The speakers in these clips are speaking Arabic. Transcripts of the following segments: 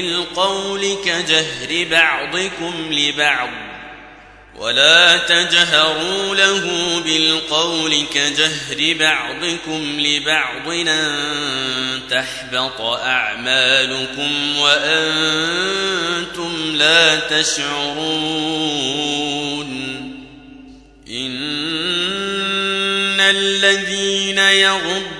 بالقول كجهر بعضكم لبعض ولا تجهروا له بالقول كجهر بعضكم لبعض أن تحبط أعمالكم وأنتم لا تشعرون إن الذين يغضون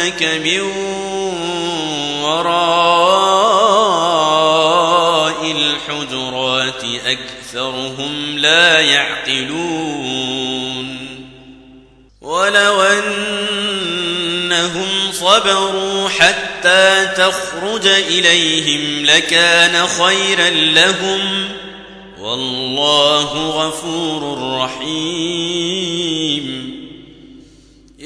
ينادونك من وراء الحجرات أكثرهم لا يعقلون ولو أنهم صبروا حتى تخرج إليهم لكان خيرا لهم والله غفور رحيم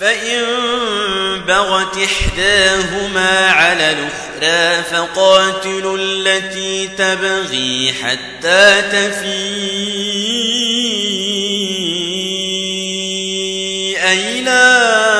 فإن بغت إحداهما على الأخرى فقاتلوا التي تبغي حتى تفيء. إلى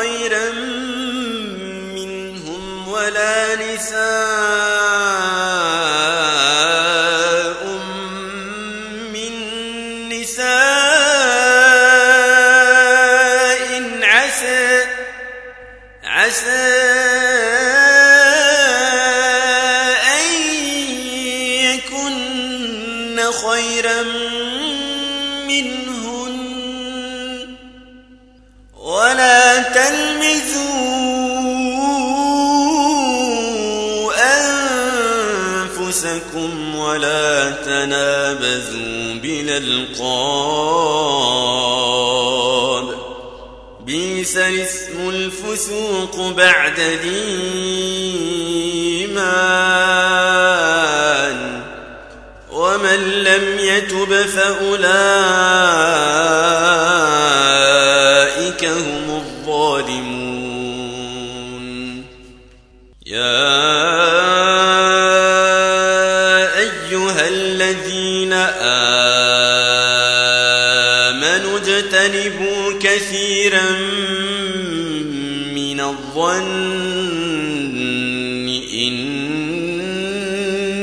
خيرا منهم ولا نساء من نساء عسى عسى أن يكن خيرا تنابزوا بالألقاب بئس الاسم الفسوق بعد الإيمان ومن لم يتب فأولئك هم الظالمون يا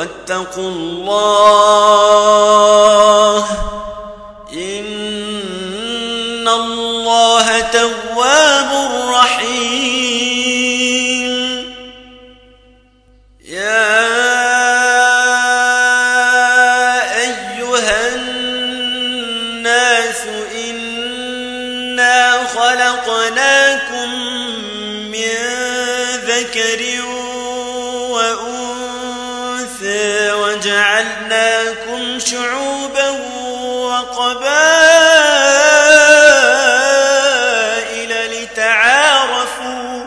واتقوا الله إن الله تواب وجعلناكم شعوبا وقبائل لتعارفوا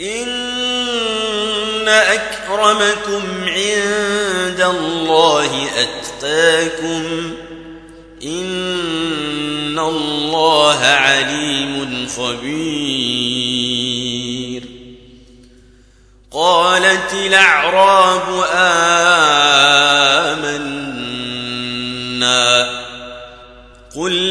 إن أكرمكم عند الله أتقاكم إن الله عليم خبير قالت الأعراب آمنا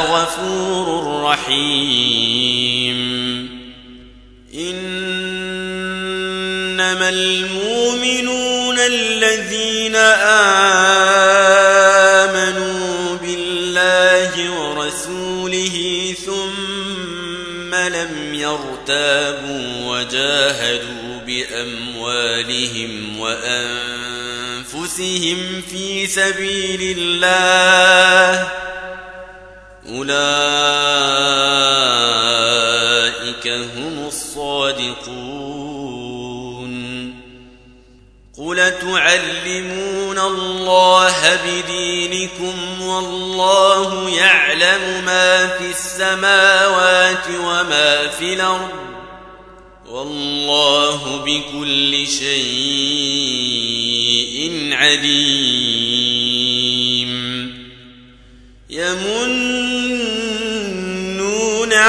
غفور رحيم. إنما المؤمنون الذين آمنوا بالله ورسوله ثم لم يرتابوا وجاهدوا بأموالهم وأنفسهم في سبيل الله أولئك هم الصادقون. قل تعلمون الله بدينكم والله يعلم ما في السماوات وما في الأرض والله بكل شيء عليم. يمنون